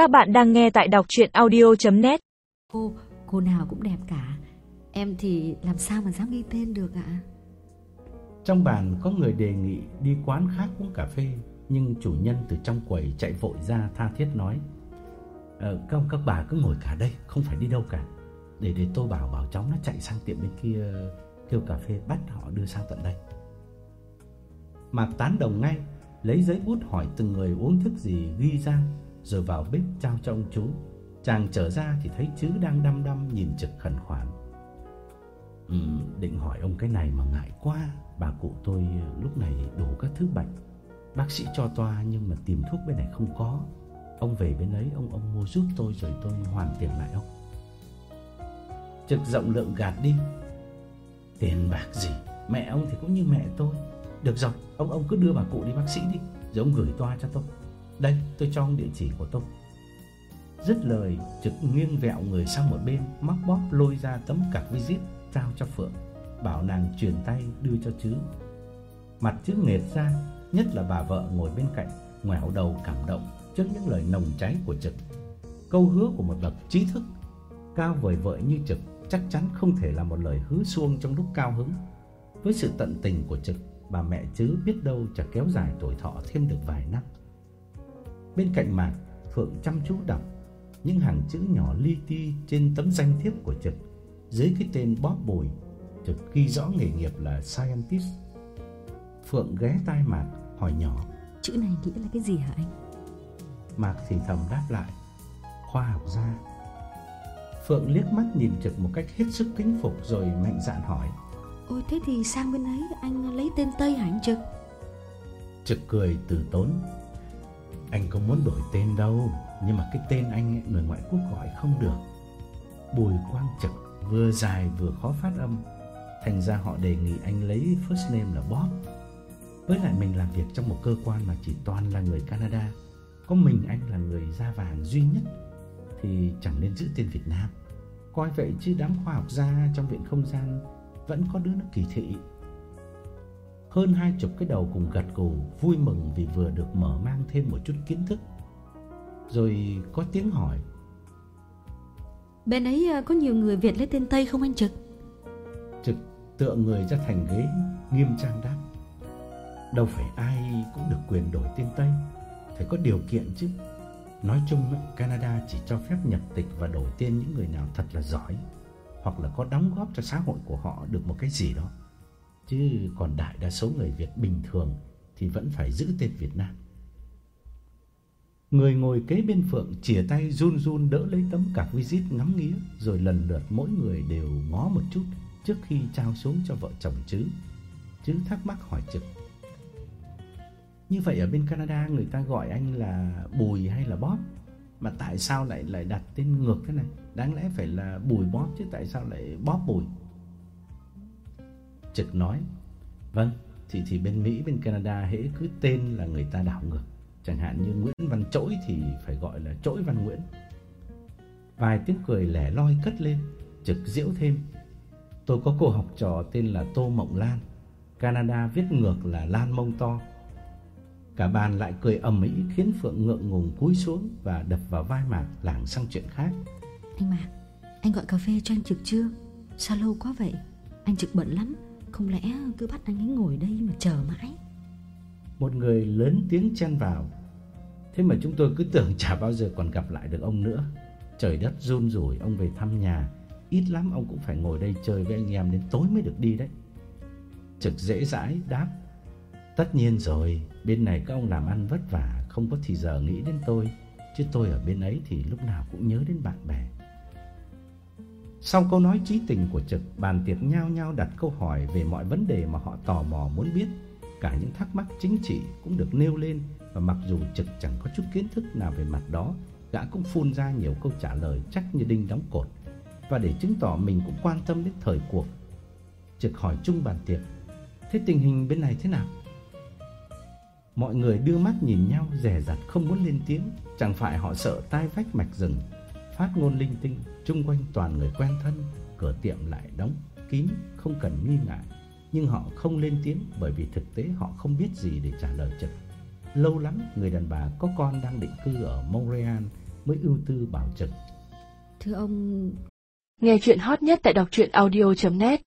Các bạn đang nghe tại đọc chuyện audio.net Cô, cô nào cũng đẹp cả. Em thì làm sao mà dám ghi tên được ạ? Trong bàn có người đề nghị đi quán khác uống cà phê Nhưng chủ nhân từ trong quầy chạy vội ra tha thiết nói ờ, Các các bà cứ ngồi cả đây Không phải đi đâu cả. Để để tôi bảo bảo cháu nó chạy sang tiệm bên kia Kêu cà phê bắt họ đưa sang tận đây. Mạc tán đồng ngay Lấy giấy bút hỏi từng người uống thức gì ghi ra rồi vào bếp trao cho ông chú. Chàng trở ra thì thấy chứ đang đăm đăm nhìn trực khẩn khoản. Ừ, Định hỏi ông cái này mà ngại quá. Bà cụ tôi lúc này đủ các thứ bệnh. Bác sĩ cho toa nhưng mà tìm thuốc bên này không có. Ông về bên ấy ông ông mua giúp tôi rồi tôi hoàn tiền lại ông. Trực rộng lượng gạt đi. Tiền bạc gì? Mẹ ông thì cũng như mẹ tôi. Được rồi ông ông cứ đưa bà cụ đi bác sĩ đi. Rồi ông gửi toa cho tôi. Đây, tôi cho ông địa chỉ của tôi. Dứt lời, Trực nghiêng vẹo người sang một bên, Móc bóp lôi ra tấm cạc visit Trao cho Phượng, Bảo nàng truyền tay đưa cho chứ. Mặt chứ nghệt ra, Nhất là bà vợ ngồi bên cạnh, Ngoẻo đầu cảm động trước những lời nồng cháy của Trực. Câu hứa của một bậc trí thức, Cao vời vợi như Trực, Chắc chắn không thể là một lời hứa suông trong lúc cao hứng. Với sự tận tình của Trực, Bà mẹ chứ biết đâu chả kéo dài tuổi thọ thêm được vài năm. Bên cạnh Mạc Phượng chăm chú đọc Những hàng chữ nhỏ li ti trên tấm danh thiếp của Trực Dưới cái tên Bob Bùi Trực ghi rõ nghề nghiệp là scientist. Phượng ghé tai Mạc hỏi nhỏ Chữ này nghĩa là cái gì hả anh? Mạc thì thầm đáp lại Khoa học gia. Phượng liếc mắt nhìn Trực một cách hết sức kính phục rồi mạnh dạn hỏi Ôi thế thì sang bên ấy anh lấy tên Tây hả anh Trực? Trực cười từ tốn anh không muốn đổi tên đâu Nhưng mà cái tên anh ấy, người ngoại quốc gọi không được. Bùi Quang Trực Vừa dài vừa khó phát âm. Thành ra họ đề nghị anh lấy first name là Bob. Với lại mình làm việc trong một cơ quan mà chỉ toàn là người Canada. Có mình anh là người da vàng duy nhất Thì chẳng nên giữ tên Việt Nam. Coi vậy chứ đám khoa học gia trong viện không gian Vẫn có đứa nó kỳ thị hơn hai chục cái đầu cùng gật gù vui mừng vì vừa được mở mang thêm một chút kiến thức. Rồi có tiếng hỏi. Bên ấy à, có nhiều người Việt lấy tên Tây không anh Trực Trực tựa người ra thành ghế nghiêm trang đáp. Đâu phải ai cũng được quyền đổi tên Tây, phải có điều kiện chứ. Nói chung Canada chỉ cho phép nhập tịch và đổi tên những người nào thật là giỏi hoặc là có đóng góp cho xã hội của họ được một cái gì đó. Chứ còn đại đa số người Việt bình thường thì vẫn phải giữ tên Việt Nam. Người ngồi kế bên Phượng chìa tay run run đỡ lấy tấm cạc visit ngắm nghía, rồi lần lượt mỗi người đều ngó một chút trước khi trao xuống cho vợ chồng chứ. Chứ thắc mắc hỏi trực. Như vậy ở bên Canada người ta gọi anh là Bùi hay là Bob? Mà tại sao lại lại đặt tên ngược thế này? Đáng lẽ phải là Bùi Bob chứ tại sao lại Bob Bùi? Trực nói Vâng thì thì bên Mỹ bên Canada hễ cứ tên là người ta đảo ngược Chẳng hạn như Nguyễn Văn Trỗi thì phải gọi là Trỗi Văn Nguyễn Vài tiếng cười lẻ loi cất lên Trực diễu thêm Tôi có cô học trò tên là Tô Mộng Lan Canada viết ngược là Lan Mông To Cả bàn lại cười ầm ĩ khiến Phượng ngượng ngùng cúi xuống và đập vào vai Mạc lảng sang chuyện khác. Anh Mạc, anh gọi cà phê cho anh Trực chưa? Sao lâu quá vậy? Anh Trực bận lắm, không lẽ cứ bắt anh ấy ngồi đây mà chờ mãi? Một người lớn tiếng chen vào. Thế mà chúng tôi cứ tưởng chả bao giờ còn gặp lại được ông nữa. Trời đất run rủi ông về thăm nhà, ít lắm ông cũng phải ngồi đây chơi với anh em đến tối mới được đi đấy. Trực dễ dãi đáp Tất nhiên rồi, bên này các ông làm ăn vất vả, không có thì giờ nghĩ đến tôi, chứ tôi ở bên ấy thì lúc nào cũng nhớ đến bạn bè. Sau câu nói trí tình của Trực, bàn tiệc nhao nhao đặt câu hỏi về mọi vấn đề mà họ tò mò muốn biết. Cả những thắc mắc chính trị cũng được nêu lên và mặc dù Trực chẳng có chút kiến thức nào về mặt đó, gã cũng phun ra nhiều câu trả lời chắc như đinh đóng cột. Và để chứng tỏ mình cũng quan tâm đến thời cuộc, Trực hỏi chung bàn tiệc, thế tình hình bên này thế nào? Mọi người đưa mắt nhìn nhau rẻ rặt không muốn lên tiếng, chẳng phải họ sợ tai vách mạch rừng, phát ngôn linh tinh, chung quanh toàn người quen thân, cửa tiệm lại đóng kín không cần nghi ngại, nhưng họ không lên tiếng bởi vì thực tế họ không biết gì để trả lời Trực. Lâu lắm người đàn bà có con đang định cư ở Montreal mới ưu tư bảo Trực. Thưa ông, Nghe chuyện hot nhất tại đọc truyện audio.net